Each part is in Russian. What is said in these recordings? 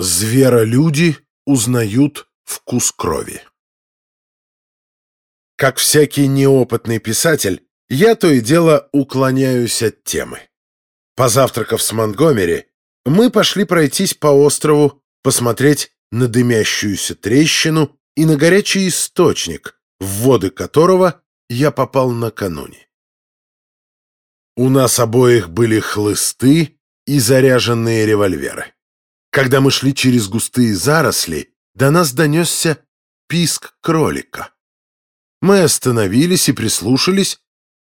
Зверолюди узнают вкус крови. Как всякий неопытный писатель, я то и дело уклоняюсь от темы. Позавтракав с Монтгомери, мы пошли пройтись по острову, посмотреть на дымящуюся трещину и на горячий источник, в воды которого я попал накануне. У нас обоих были хлысты и заряженные револьверы. Когда мы шли через густые заросли, до нас донесся писк кролика. Мы остановились и прислушались,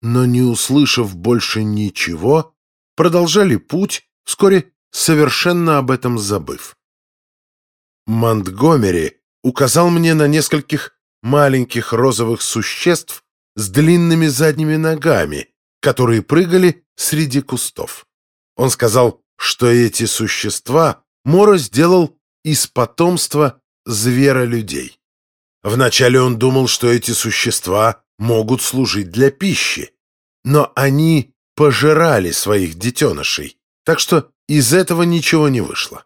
но, не услышав больше ничего, продолжали путь, вскоре совершенно об этом забыв. Монтгомери указал мне на нескольких маленьких розовых существ с длинными задними ногами, которые прыгали среди кустов. Он сказал, что эти существа Моро сделал из потомства зверолюдей. Вначале он думал, что эти существа могут служить для пищи, но они пожирали своих детенышей, так что из этого ничего не вышло.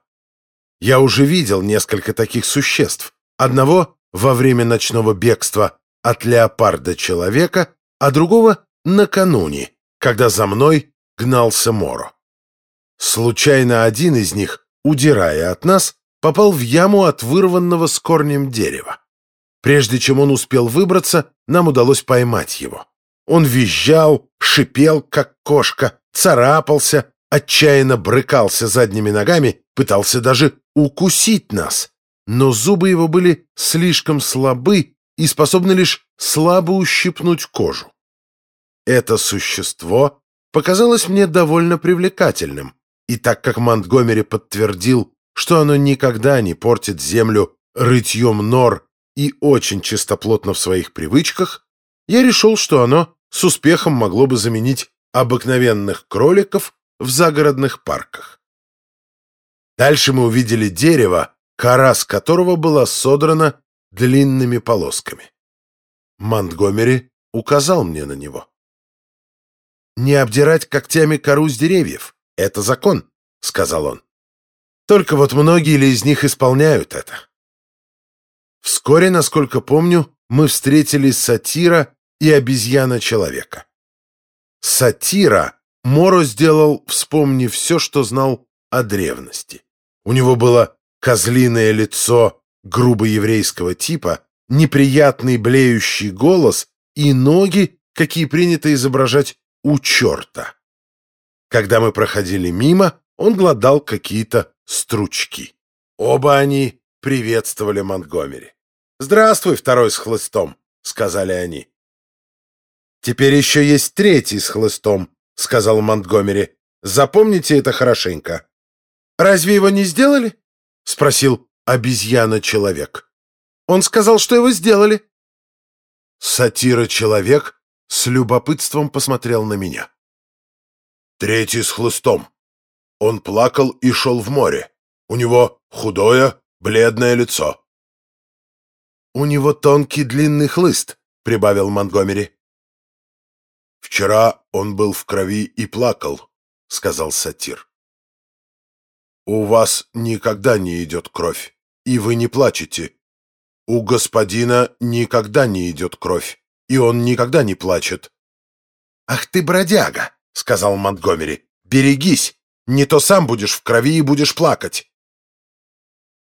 Я уже видел несколько таких существ. Одного во время ночного бегства от леопарда-человека, а другого накануне, когда за мной гнался Моро. Случайно один из них удирая от нас, попал в яму от вырванного с корнем дерева. Прежде чем он успел выбраться, нам удалось поймать его. Он визжал, шипел, как кошка, царапался, отчаянно брыкался задними ногами, пытался даже укусить нас. Но зубы его были слишком слабы и способны лишь слабо ущипнуть кожу. Это существо показалось мне довольно привлекательным, и так как Монтгомери подтвердил, что оно никогда не портит землю рытьем нор и очень чистоплотно в своих привычках, я решил, что оно с успехом могло бы заменить обыкновенных кроликов в загородных парках. Дальше мы увидели дерево, кора с которого была содрана длинными полосками. Монтгомери указал мне на него. «Не обдирать когтями кору с деревьев. «Это закон», — сказал он. «Только вот многие ли из них исполняют это?» Вскоре, насколько помню, мы встретили сатира и обезьяна-человека. Сатира Моро сделал, вспомнив все, что знал о древности. У него было козлиное лицо грубо еврейского типа, неприятный блеющий голос и ноги, какие принято изображать у черта. Когда мы проходили мимо, он гладал какие-то стручки. Оба они приветствовали Монтгомери. «Здравствуй, второй с хлыстом», — сказали они. «Теперь еще есть третий с хлыстом», — сказал Монтгомери. «Запомните это хорошенько». «Разве его не сделали?» — спросил обезьяна-человек. «Он сказал, что его сделали». Сатира-человек с любопытством посмотрел на меня. Третий с хлыстом. Он плакал и шел в море. У него худое, бледное лицо. «У него тонкий длинный хлыст», — прибавил Монтгомери. «Вчера он был в крови и плакал», — сказал сатир. «У вас никогда не идет кровь, и вы не плачете. У господина никогда не идет кровь, и он никогда не плачет». «Ах ты бродяга!» — сказал Монтгомери. «Берегись! Не то сам будешь в крови и будешь плакать!»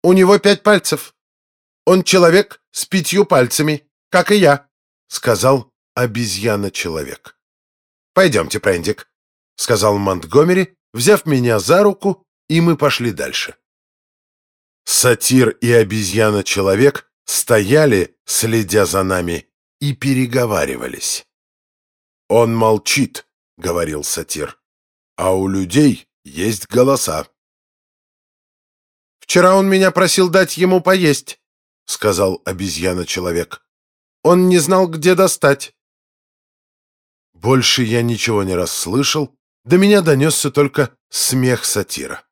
«У него пять пальцев. Он человек с пятью пальцами, как и я», — сказал обезьяна-человек. «Пойдемте, Прендик», — сказал Монтгомери, взяв меня за руку, и мы пошли дальше. Сатир и обезьяна-человек стояли, следя за нами, и переговаривались. «Он молчит», — говорил сатир. «А у людей есть голоса». «Вчера он меня просил дать ему поесть», — сказал обезьяна-человек. «Он не знал, где достать». Больше я ничего не расслышал, до меня донесся только смех сатира.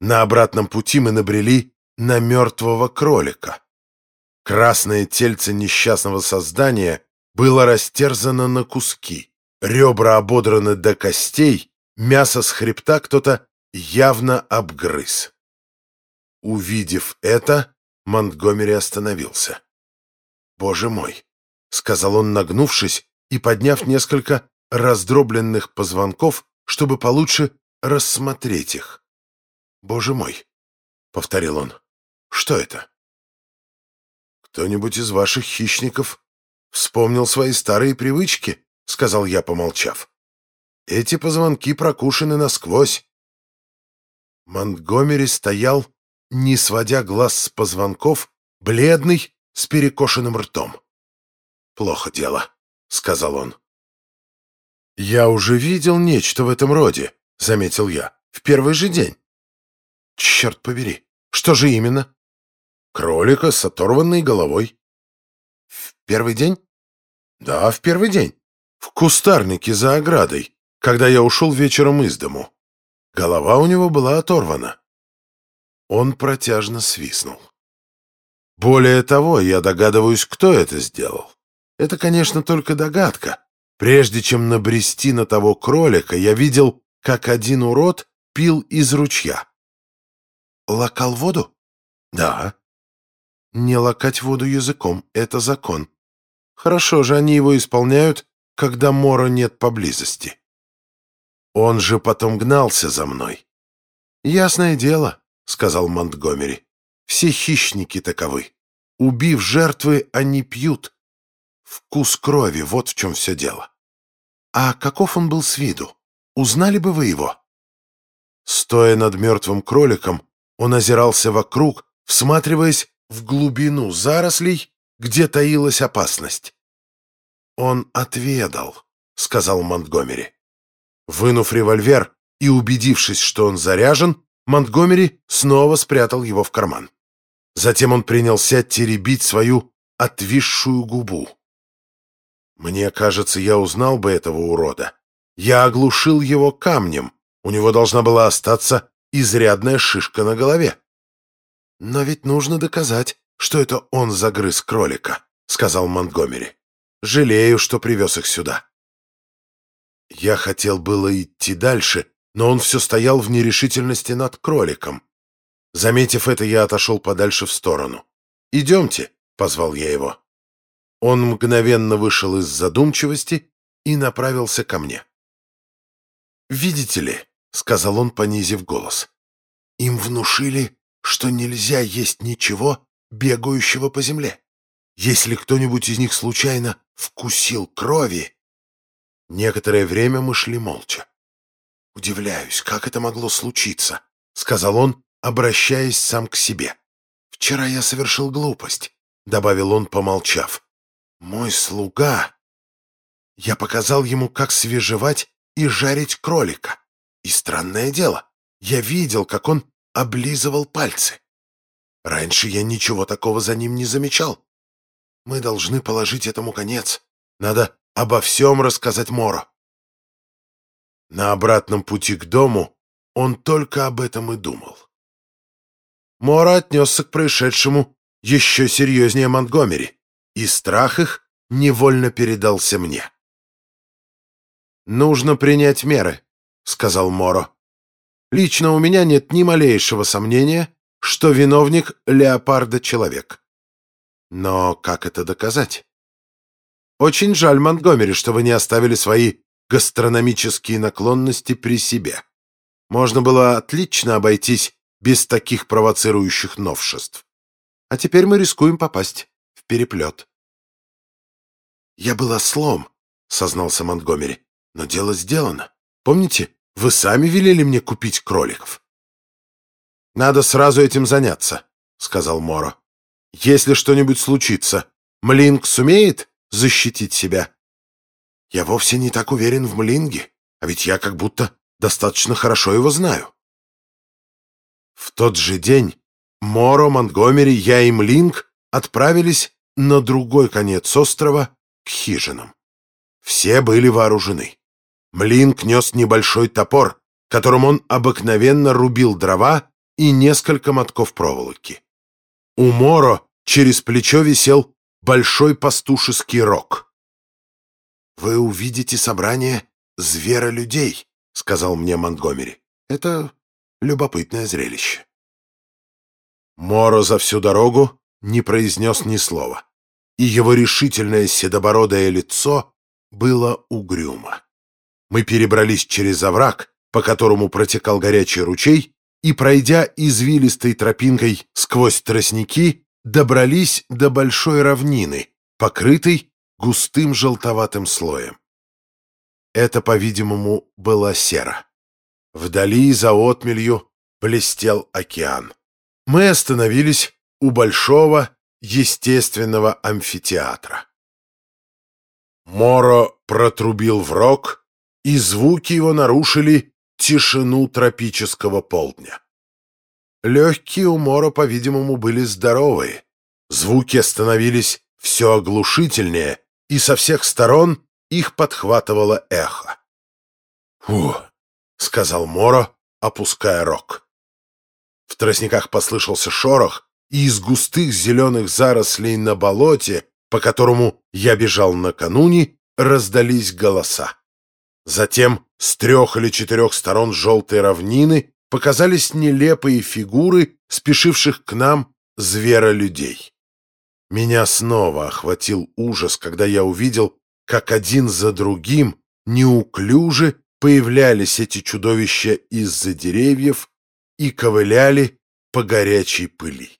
На обратном пути мы набрели на мертвого кролика. Красное тельце несчастного создания было растерзано на куски. Ребра ободраны до костей, мясо с хребта кто-то явно обгрыз. Увидев это, Монтгомери остановился. «Боже мой!» — сказал он, нагнувшись и подняв несколько раздробленных позвонков, чтобы получше рассмотреть их. «Боже мой!» — повторил он. «Что это?» «Кто-нибудь из ваших хищников вспомнил свои старые привычки?» — сказал я, помолчав. «Эти позвонки прокушены насквозь». Монтгомери стоял, не сводя глаз с позвонков, бледный, с перекошенным ртом. «Плохо дело», — сказал он. «Я уже видел нечто в этом роде», — заметил я, — «в первый же день». «Черт побери, что же именно?» «Кролика с оторванной головой». «В первый день?» «Да, в первый день. В кустарнике за оградой, когда я ушел вечером из дому. Голова у него была оторвана». Он протяжно свистнул. Более того, я догадываюсь, кто это сделал. Это, конечно, только догадка. Прежде чем набрести на того кролика, я видел, как один урод пил из ручья. Лакал воду? Да. Не лакать воду языком — это закон. Хорошо же они его исполняют, когда Мора нет поблизости. Он же потом гнался за мной. Ясное дело, — сказал Монтгомери. «Все хищники таковы. Убив жертвы, они пьют. Вкус крови — вот в чем все дело. А каков он был с виду? Узнали бы вы его?» Стоя над мертвым кроликом, он озирался вокруг, всматриваясь в глубину зарослей, где таилась опасность. «Он отведал», — сказал Монтгомери. Вынув револьвер и убедившись, что он заряжен, Монтгомери снова спрятал его в карман. Затем он принялся теребить свою отвисшую губу. Мне кажется, я узнал бы этого урода. Я оглушил его камнем. У него должна была остаться изрядная шишка на голове. «Но ведь нужно доказать, что это он загрыз кролика», — сказал Монтгомери. «Жалею, что привез их сюда». Я хотел было идти дальше, но он все стоял в нерешительности над кроликом. Заметив это, я отошел подальше в сторону. «Идемте», — позвал я его. Он мгновенно вышел из задумчивости и направился ко мне. «Видите ли», — сказал он, понизив голос, — «им внушили, что нельзя есть ничего, бегающего по земле. Если кто-нибудь из них случайно вкусил крови...» Некоторое время мы шли молча. «Удивляюсь, как это могло случиться», — сказал он, обращаясь сам к себе. «Вчера я совершил глупость», — добавил он, помолчав. «Мой слуга...» Я показал ему, как свежевать и жарить кролика. И странное дело, я видел, как он облизывал пальцы. Раньше я ничего такого за ним не замечал. Мы должны положить этому конец. Надо обо всем рассказать Моро. На обратном пути к дому он только об этом и думал. Мора отнесся к происшедшему еще серьезнее Монтгомери, и страх их невольно передался мне. «Нужно принять меры», — сказал Моро. «Лично у меня нет ни малейшего сомнения, что виновник леопарда — человек. Но как это доказать? Очень жаль, Монтгомери, что вы не оставили свои гастрономические наклонности при себе. Можно было отлично обойтись без таких провоцирующих новшеств. А теперь мы рискуем попасть в переплет. «Я был ослом», — сознался Монтгомери, — «но дело сделано. Помните, вы сами велели мне купить кроликов?» «Надо сразу этим заняться», — сказал Моро. «Если что-нибудь случится, Млинк сумеет защитить себя?» Я вовсе не так уверен в Млинге, а ведь я как будто достаточно хорошо его знаю. В тот же день Моро, Монтгомери, я и Млинг отправились на другой конец острова к хижинам. Все были вооружены. Млинг нес небольшой топор, которым он обыкновенно рубил дрова и несколько мотков проволоки. У Моро через плечо висел большой пастушеский рог. «Вы увидите собрание зверолюдей», — сказал мне Монтгомери. «Это любопытное зрелище». Моро за всю дорогу не произнес ни слова, и его решительное седобородое лицо было угрюмо. Мы перебрались через овраг, по которому протекал горячий ручей, и, пройдя извилистой тропинкой сквозь тростники, добрались до большой равнины, покрытой густым желтоватым слоем. Это, по-видимому, была сера. Вдали, за отмелью, блестел океан. Мы остановились у большого естественного амфитеатра. Моро протрубил в рог, и звуки его нарушили тишину тропического полдня. Легкие у Моро, по-видимому, были здоровые. Звуки становились все оглушительнее, и со всех сторон их подхватывало эхо. «Фу!» — сказал Моро, опуская рог. В тростниках послышался шорох, и из густых зеленых зарослей на болоте, по которому я бежал накануне, раздались голоса. Затем с трех или четырех сторон желтой равнины показались нелепые фигуры, спешивших к нам зверолюдей. Меня снова охватил ужас, когда я увидел, как один за другим неуклюже появлялись эти чудовища из-за деревьев и ковыляли по горячей пыли.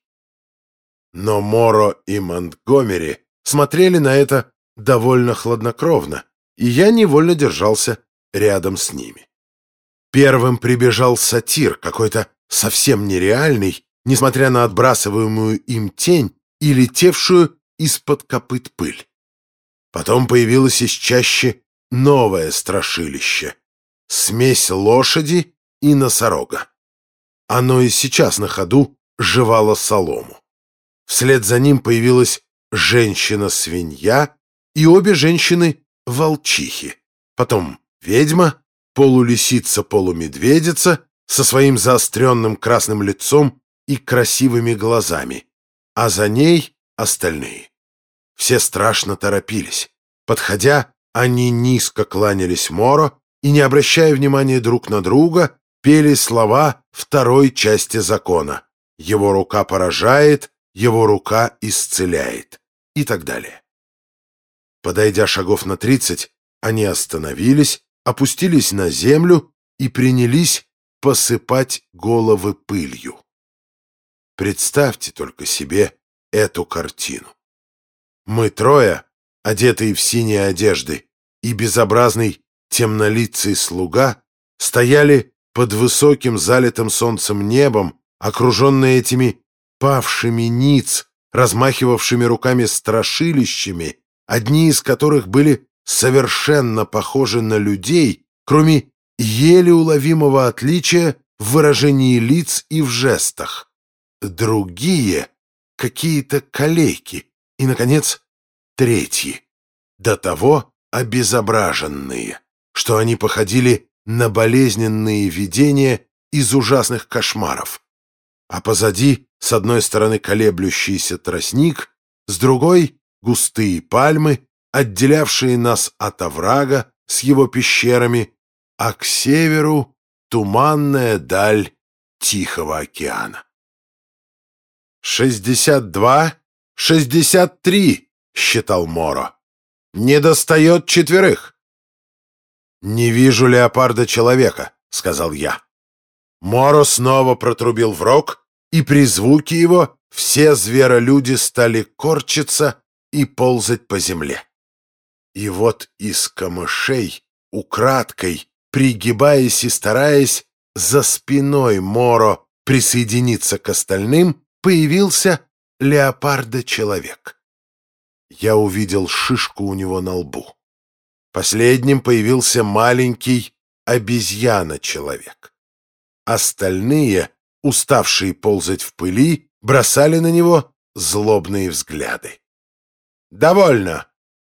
Но Моро и Монтгомери смотрели на это довольно хладнокровно, и я невольно держался рядом с ними. Первым прибежал сатир, какой-то совсем нереальный, несмотря на отбрасываемую им тень и летевшую из-под копыт пыль. Потом появилось из чаще новое страшилище — смесь лошади и носорога. Оно и сейчас на ходу жевало солому. Вслед за ним появилась женщина-свинья и обе женщины-волчихи. Потом ведьма, полулисица-полумедведица со своим заостренным красным лицом и красивыми глазами, а за ней остальные. Все страшно торопились. Подходя, они низко кланялись Моро и, не обращая внимания друг на друга, пели слова второй части закона. Его рука поражает, его рука исцеляет и так далее. Подойдя шагов на тридцать, они остановились, опустились на землю и принялись посыпать головы пылью. Представьте только себе эту картину. Мы трое, одетые в синие одежды, и безобразный темнолицый слуга стояли под высоким залитым солнцем небом, окруженные этими павшими ниц, размахивавшими руками страшилищами, одни из которых были совершенно похожи на людей, кроме еле уловимого отличия в выражении лиц и в жестах. Другие — какие-то калеки, и, наконец, третьи, до того обезображенные, что они походили на болезненные видения из ужасных кошмаров. А позади, с одной стороны, колеблющийся тростник, с другой — густые пальмы, отделявшие нас от оврага с его пещерами, а к северу — туманная даль Тихого океана. «Шестьдесят два, шестьдесят три!» — считал Моро. «Не достает четверых!» «Не вижу леопарда-человека», — сказал я. Моро снова протрубил в рог, и при звуке его все зверолюди стали корчиться и ползать по земле. И вот из камышей, украдкой, пригибаясь и стараясь, за спиной Моро присоединиться к остальным, появился леопарда-человек. Я увидел шишку у него на лбу. Последним появился маленький обезьяна-человек. Остальные, уставшие ползать в пыли, бросали на него злобные взгляды. «Довольно!» —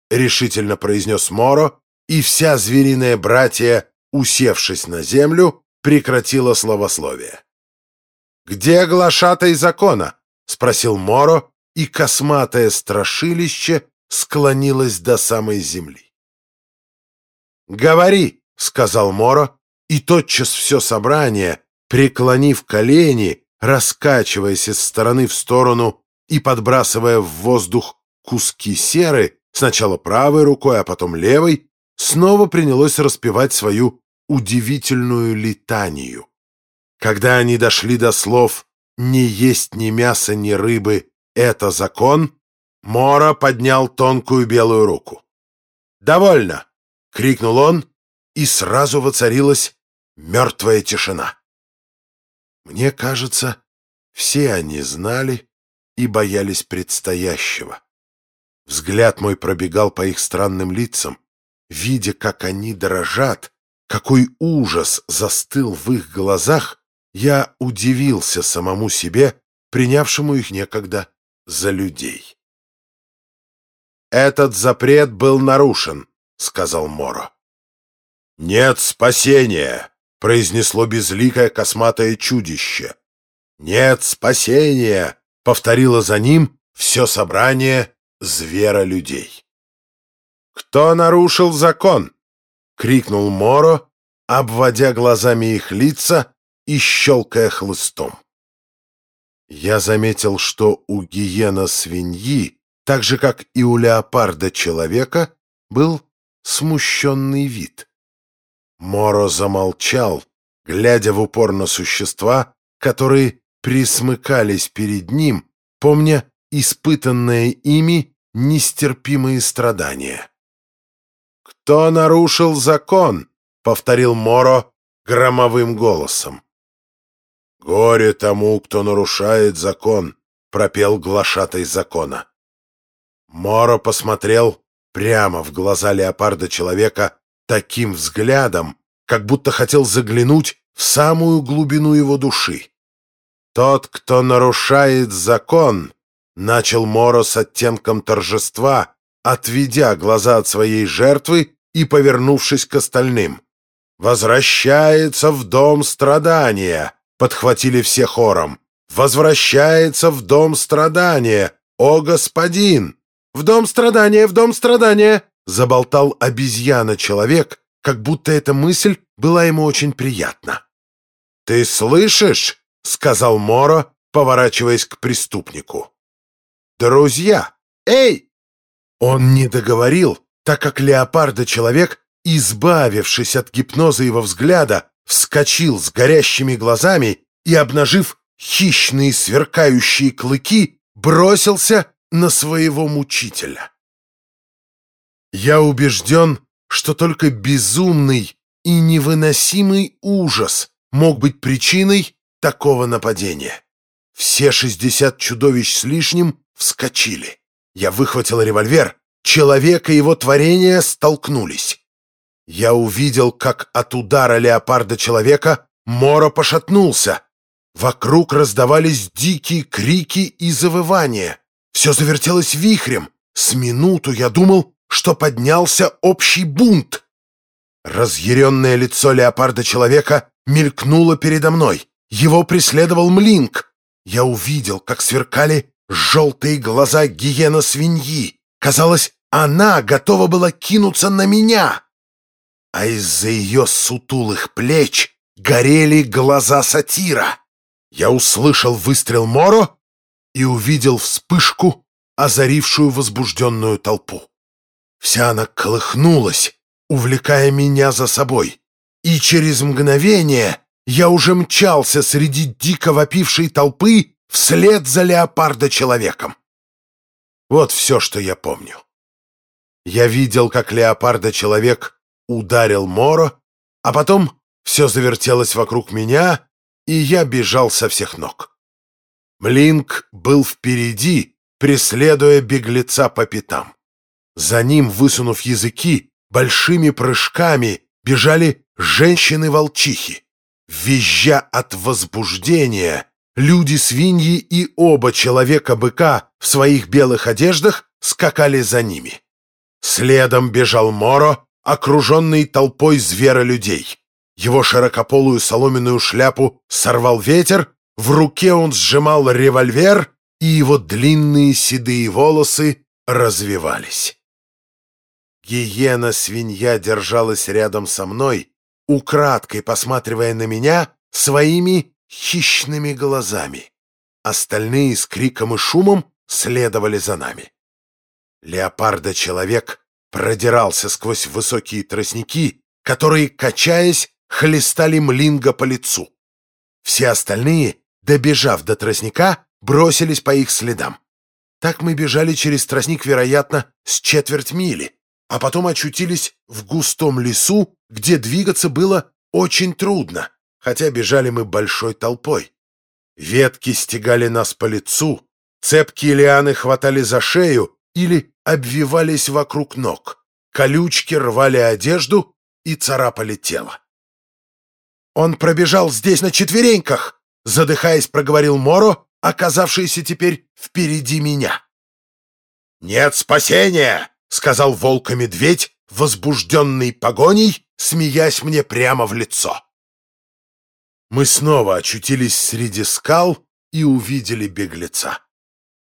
решительно произнес Моро, и вся звериная братья, усевшись на землю, прекратила словословие. «Где глашатай закона?» — спросил Моро, и косматое страшилище склонилось до самой земли. «Говори!» — сказал Моро, и тотчас все собрание, преклонив колени, раскачиваясь из стороны в сторону и подбрасывая в воздух куски серы, сначала правой рукой, а потом левой, снова принялось распевать свою удивительную летанию. Когда они дошли до слов «не есть ни мяса, ни рыбы — это закон», Мора поднял тонкую белую руку. «Довольно!» — крикнул он, и сразу воцарилась мертвая тишина. Мне кажется, все они знали и боялись предстоящего. Взгляд мой пробегал по их странным лицам, видя, как они дрожат, какой ужас застыл в их глазах, я удивился самому себе, принявшему их некогда за людей. «Этот запрет был нарушен», — сказал Моро. «Нет спасения», — произнесло безликое косматое чудище. «Нет спасения», — повторило за ним все собрание звера-людей. «Кто нарушил закон?» — крикнул Моро, обводя глазами их лица и щелкая хлыстом. Я заметил, что у гиена-свиньи, так же, как и у леопарда-человека, был смущенный вид. Моро замолчал, глядя в упор на существа, которые присмыкались перед ним, помня испытанные ими нестерпимые страдания. «Кто нарушил закон?» — повторил Моро громовым голосом. «Горе тому, кто нарушает закон», — пропел глашатай закона. Моро посмотрел прямо в глаза леопарда-человека таким взглядом, как будто хотел заглянуть в самую глубину его души. «Тот, кто нарушает закон», — начал Моро с оттенком торжества, отведя глаза от своей жертвы и повернувшись к остальным. «Возвращается в дом страдания», — подхватили все хором. «Возвращается в дом страдания, о господин!» «В дом страдания, в дом страдания!» Заболтал обезьяна-человек, как будто эта мысль была ему очень приятна. «Ты слышишь?» — сказал Моро, поворачиваясь к преступнику. «Друзья! Эй!» Он не договорил, так как леопарда-человек, избавившись от гипноза его взгляда, вскочил с горящими глазами и, обнажив хищные сверкающие клыки, бросился на своего мучителя. Я убежден, что только безумный и невыносимый ужас мог быть причиной такого нападения. Все шестьдесят чудовищ с лишним вскочили. Я выхватил револьвер. Человек и его творение столкнулись. Я увидел, как от удара леопарда-человека Мора пошатнулся. Вокруг раздавались дикие крики и завывания. Все завертелось вихрем. С минуту я думал, что поднялся общий бунт. Разъяренное лицо леопарда-человека мелькнуло передо мной. Его преследовал Млинк. Я увидел, как сверкали желтые глаза гиена-свиньи. Казалось, она готова была кинуться на меня. А из-за ее сутулых плеч горели глаза сатира. Я услышал выстрел Моро и увидел вспышку, озарившую возбужденную толпу. Вся она колыхнулась, увлекая меня за собой. И через мгновение я уже мчался среди дико вопившей толпы вслед за леопарда-человеком. Вот все, что я помню. Я видел, как леопарда-человек ударил Моро, а потом все завертелось вокруг меня, и я бежал со всех ног. Млинк был впереди, преследуя беглеца по пятам. За ним, высунув языки, большими прыжками бежали женщины-волчихи. Визжа от возбуждения, люди-свиньи и оба человека-быка в своих белых одеждах скакали за ними. Следом бежал Моро, окруженный толпой зверолюдей. Его широкополую соломенную шляпу сорвал ветер, в руке он сжимал револьвер, и его длинные седые волосы развивались. Гиена-свинья держалась рядом со мной, украдкой посматривая на меня своими хищными глазами. Остальные с криком и шумом следовали за нами. Леопарда-человек продирался сквозь высокие тростники, которые, качаясь, хлестали Млинга по лицу. Все остальные, добежав до тростника, бросились по их следам. Так мы бежали через тростник, вероятно, с четверть мили, а потом очутились в густом лесу, где двигаться было очень трудно, хотя бежали мы большой толпой. Ветки стегали нас по лицу, цепкие лианы хватали за шею или обвивались вокруг ног, колючки рвали одежду и царапали тело. «Он пробежал здесь на четвереньках!» Задыхаясь, проговорил Моро, оказавшийся теперь впереди меня. «Нет спасения!» — сказал волк-медведь, возбужденный погоней, смеясь мне прямо в лицо. Мы снова очутились среди скал и увидели беглеца.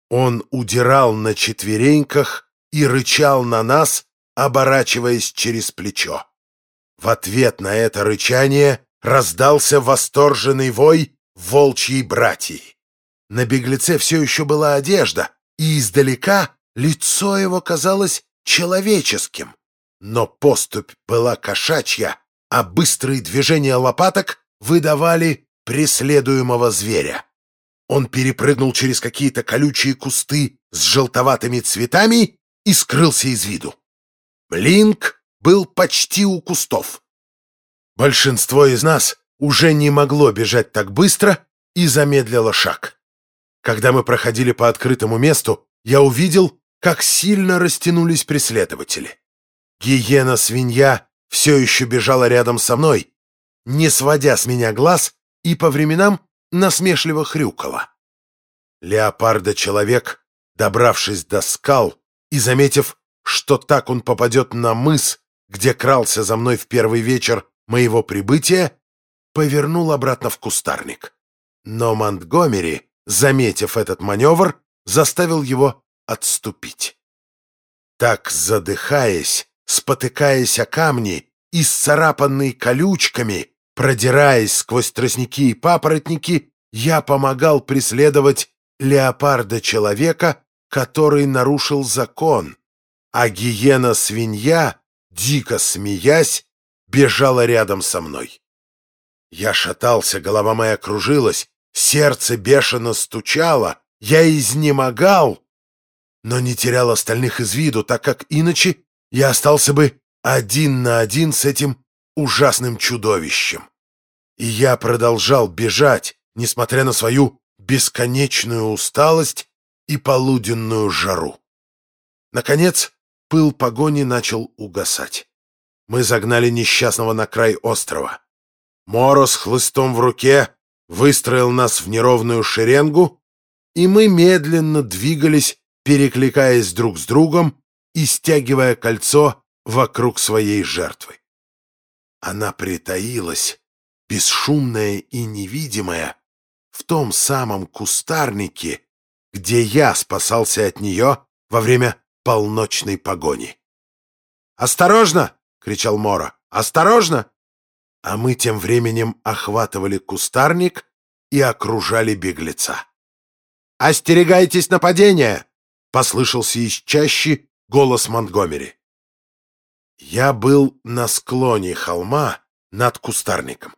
Он удирал на четвереньках и рычал на нас, оборачиваясь через плечо. В ответ на это рычание раздался восторженный вой волчьей братьи. На беглеце все еще была одежда, и издалека лицо его казалось человеческим. Но поступь была кошачья, а быстрые движения лопаток выдавали преследуемого зверя. Он перепрыгнул через какие-то колючие кусты с желтоватыми цветами и скрылся из виду. Блинк был почти у кустов. Большинство из нас уже не могло бежать так быстро и замедлило шаг. Когда мы проходили по открытому месту, я увидел, как сильно растянулись преследователи. Гиена-свинья все еще бежала рядом со мной, не сводя с меня глаз и по временам насмешливо хрюкала. Леопарда-человек, добравшись до скал и заметив, что так он попадет на мыс, где крался за мной в первый вечер моего прибытия, повернул обратно в кустарник. Но Монтгомери, заметив этот маневр, заставил его отступить. Так, задыхаясь, спотыкаясь о камни, и исцарапанный колючками, продираясь сквозь тростники и папоротники, я помогал преследовать леопарда-человека, который нарушил закон, а гиена-свинья, дико смеясь, бежала рядом со мной. Я шатался, голова моя кружилась, сердце бешено стучало, я изнемогал, но не терял остальных из виду, так как иначе я остался бы один на один с этим ужасным чудовищем. И я продолжал бежать, несмотря на свою бесконечную усталость и полуденную жару. Наконец, пыл погони начал угасать. Мы загнали несчастного на край острова. Моро с хлыстом в руке выстроил нас в неровную шеренгу, и мы медленно двигались, перекликаясь друг с другом и стягивая кольцо вокруг своей жертвы. Она притаилась, бесшумная и невидимая, в том самом кустарнике, где я спасался от нее во время полночной погони. «Осторожно!» — кричал Мора. «Осторожно!» А мы тем временем охватывали кустарник и окружали беглеца. «Остерегайтесь нападения!» — послышался из чащи голос Монтгомери. Я был на склоне холма над кустарником.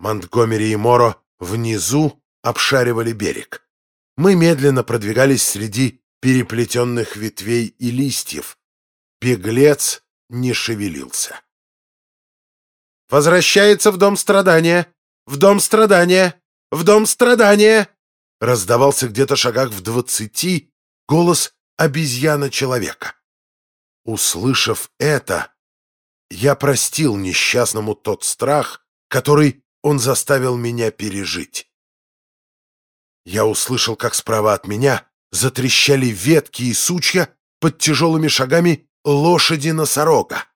Монтгомери и Моро внизу обшаривали берег. Мы медленно продвигались среди переплетенных ветвей и листьев. Беглец не шевелился. «Возвращается в дом страдания! В дом страдания! В дом страдания!» Раздавался где-то шагах в двадцати голос обезьяна-человека. Услышав это, я простил несчастному тот страх, который он заставил меня пережить. Я услышал, как справа от меня затрещали ветки и сучья под тяжелыми шагами лошади-носорога.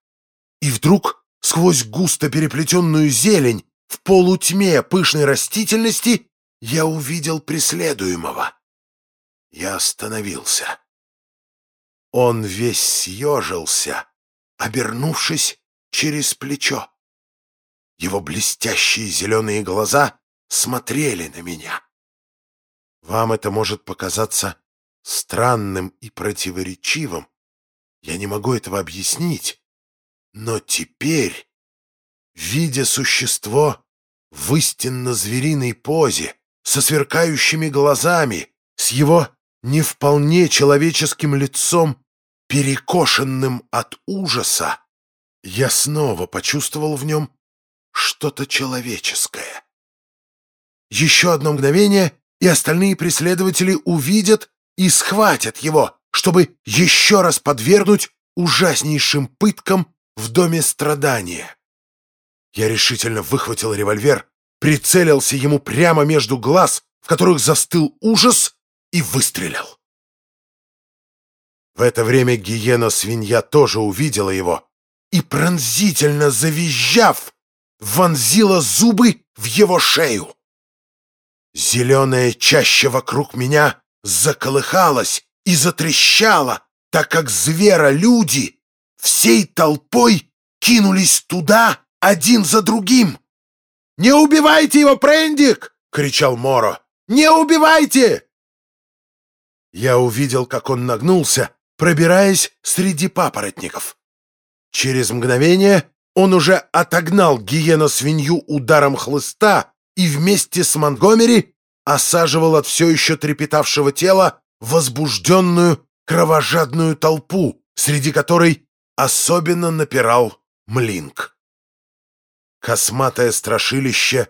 И вдруг сквозь густо переплетенную зелень в полутьме пышной растительности я увидел преследуемого. Я остановился. Он весь съежился, обернувшись через плечо. Его блестящие зеленые глаза смотрели на меня. Вам это может показаться странным и противоречивым. Я не могу этого объяснить. Но теперь, видя существо в истинно звериной позе, со сверкающими глазами, с его не вполне человеческим лицом, перекошенным от ужаса, я снова почувствовал в нем что-то человеческое. Еще одно мгновение, и остальные преследователи увидят и схватят его, чтобы еще раз подвергнуть ужаснейшим пыткам в доме страдания. Я решительно выхватил револьвер, прицелился ему прямо между глаз, в которых застыл ужас, и выстрелил. В это время гиена-свинья тоже увидела его и, пронзительно завизжав, вонзила зубы в его шею. Зеленая чаща вокруг меня заколыхалась и затрещала, так как звера-люди всей толпой кинулись туда один за другим. «Не убивайте его, Прендик!» — кричал Моро. «Не убивайте!» Я увидел, как он нагнулся, пробираясь среди папоротников. Через мгновение он уже отогнал гиена-свинью ударом хлыста и вместе с Монгомери осаживал от все еще трепетавшего тела возбужденную кровожадную толпу, среди которой особенно напирал Млинк. Косматое страшилище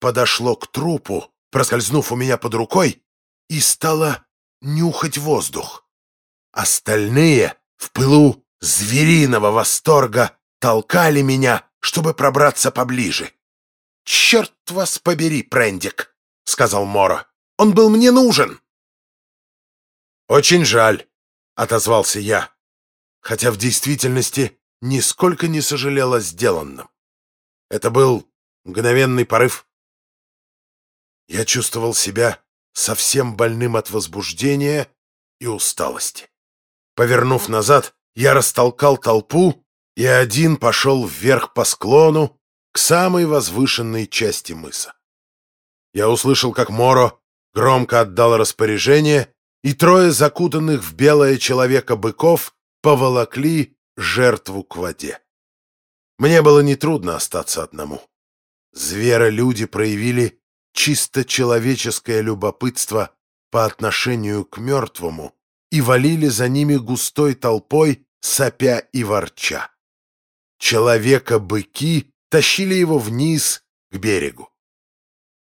подошло к трупу, проскользнув у меня под рукой, и стало нюхать воздух. Остальные в пылу звериного восторга толкали меня, чтобы пробраться поближе. «Черт вас побери, Прендик!» — сказал Моро. «Он был мне нужен!» «Очень жаль», — отозвался я, хотя в действительности нисколько не сожалел о сделанном. Это был мгновенный порыв. Я чувствовал себя совсем больным от возбуждения и усталости. Повернув назад, я растолкал толпу и один пошел вверх по склону к самой возвышенной части мыса. Я услышал, как Моро громко отдал распоряжение, и трое закутанных в белое человека быков поволокли жертву к воде. Мне было нетрудно остаться одному. Зверолюди проявили чисто человеческое любопытство по отношению к мертвому и валили за ними густой толпой, сопя и ворча. Человека-быки тащили его вниз к берегу.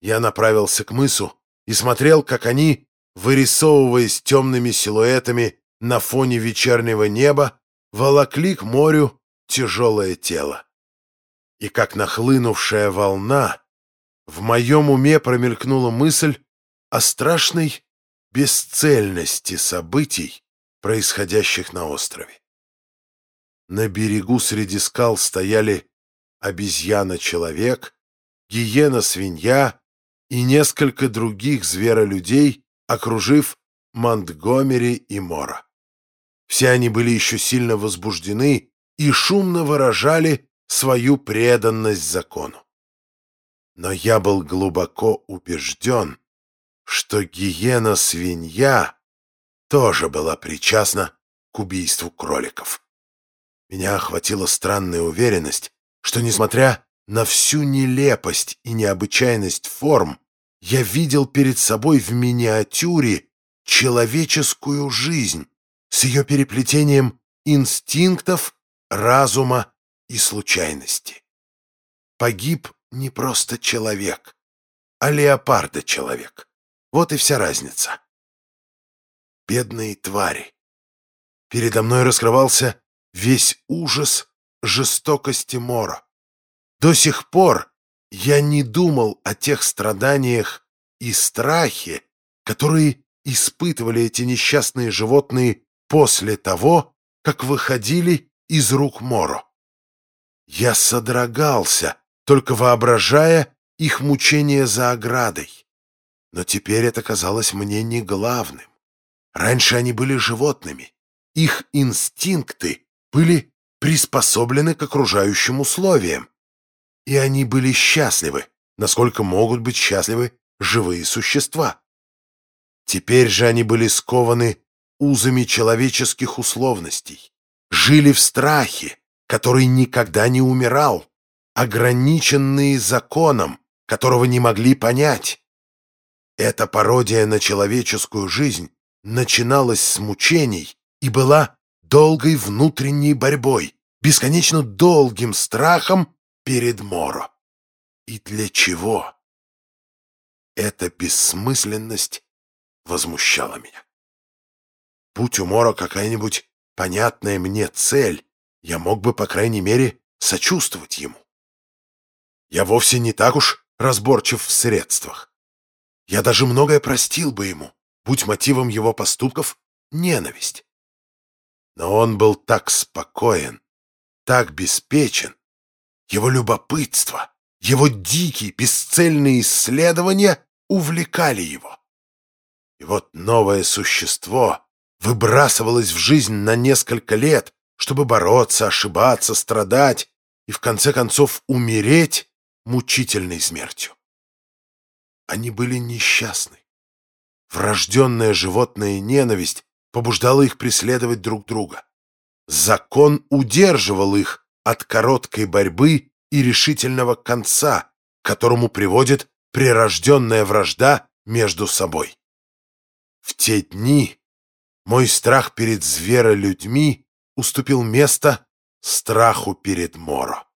Я направился к мысу и смотрел, как они, вырисовываясь темными силуэтами на фоне вечернего неба, волокли к морю тяжелое тело. И как нахлынувшая волна, в моем уме промелькнула мысль о страшной бесцельности событий, происходящих на острове. На берегу среди скал стояли обезьяна-человек, гиена-свинья и несколько других зверолюдей, окружив Монтгомери и Мора. Все они были еще сильно возбуждены и шумно выражали свою преданность закону. Но я был глубоко убежден, что гиена-свинья тоже была причастна к убийству кроликов. Меня охватила странная уверенность, что, несмотря на всю нелепость и необычайность форм, я видел перед собой в миниатюре человеческую жизнь с ее переплетением инстинктов, разума и случайности. Погиб не просто человек, а леопарда-человек. Вот и вся разница. Бедные твари. Передо мной раскрывался весь ужас жестокости Мора. До сих пор я не думал о тех страданиях и страхе, которые испытывали эти несчастные животные после того, как выходили из рук Моро. Я содрогался, только воображая их мучения за оградой. Но теперь это казалось мне не главным. Раньше они были животными. Их инстинкты были приспособлены к окружающим условиям и они были счастливы, насколько могут быть счастливы живые существа. Теперь же они были скованы узами человеческих условностей, жили в страхе, который никогда не умирал, ограниченные законом, которого не могли понять. Эта пародия на человеческую жизнь начиналась с мучений и была долгой внутренней борьбой, бесконечно долгим страхом перед Моро. И для чего? Эта бессмысленность возмущала меня. Будь у Моро какая-нибудь понятная мне цель, я мог бы, по крайней мере, сочувствовать ему. Я вовсе не так уж разборчив в средствах. Я даже многое простил бы ему, будь мотивом его поступков ненависть. Но он был так спокоен, так беспечен. Его любопытство, его дикие, бесцельные исследования увлекали его. И вот новое существо выбрасывалось в жизнь на несколько лет, чтобы бороться, ошибаться, страдать и в конце концов умереть мучительной смертью. Они были несчастны. Врожденная животная ненависть побуждала их преследовать друг друга. Закон удерживал их от короткой борьбы и решительного конца, к которому приводит прирожденная вражда между собой. В те дни мой страх перед зверолюдьми уступил место страху перед Моро.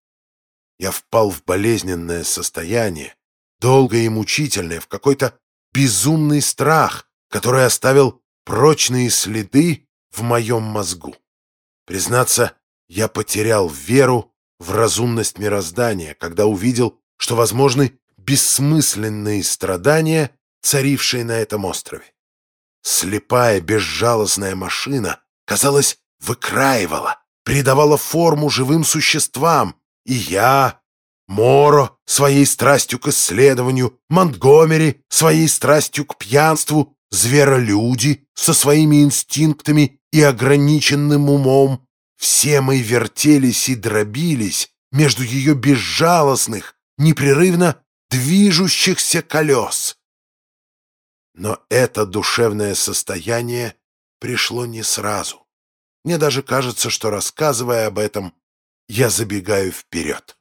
Я впал в болезненное состояние, долгое и мучительное, в какой-то безумный страх, который оставил прочные следы в моем мозгу. Признаться, я потерял веру в разумность мироздания, когда увидел, что возможны бессмысленные страдания, царившие на этом острове. Слепая, безжалостная машина, казалось, выкраивала, придавала форму живым существам, и я, Моро своей страстью к исследованию, Монтгомери своей страстью к пьянству, зверолюди со своими инстинктами и ограниченным умом, все мы вертелись и дробились между ее безжалостных, непрерывно движущихся колес. Но это душевное состояние пришло не сразу. Мне даже кажется, что, рассказывая об этом, я забегаю вперед.